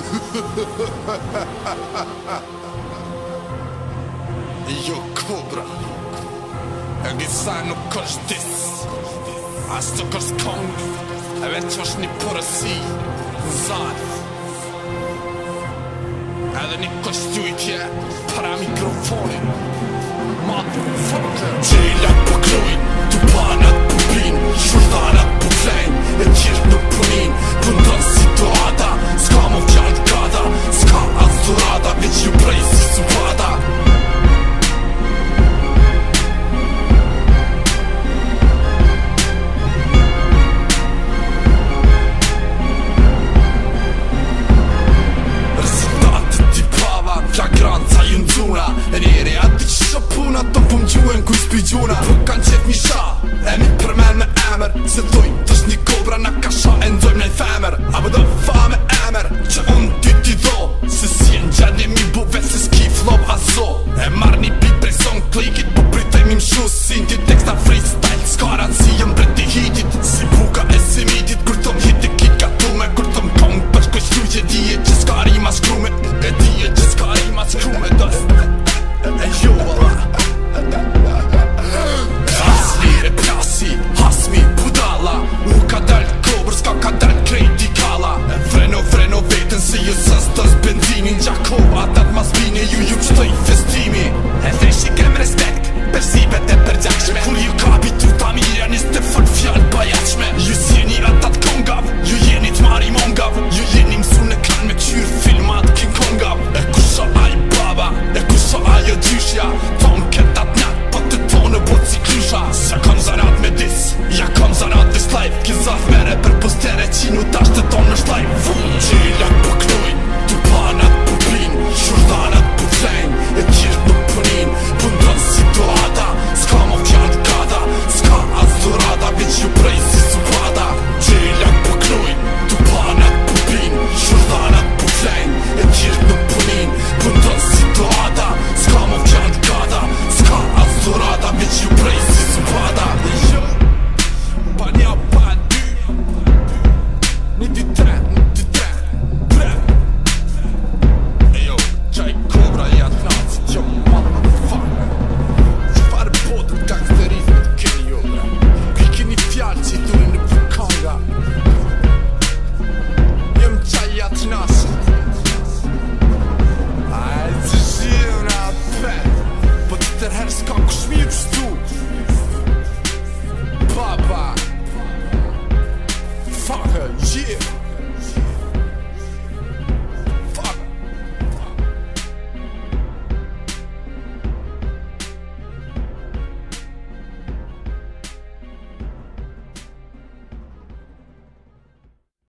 Jo, kobra E gëzaj nuk është dis A së kështë kongë E vetë që është një porë si Uzari E dhe një kështë ju i tjetë Para mikrofon Mato, fokër për po kloj, të pana njeri a që qësha puna Të pëm gjuhen kuj s'pi gjuna Po kanë qëtë një sha E mi përmen me emër Se dhuj të shni kobra në kasha E ndojmë në i femër A bë do fa me emër Që unë ty ti dho Se si e në gjenë mi buve Se s'ki flop a zo E marë një pit prej son klikit Po pritëm i mshu sin Yeah.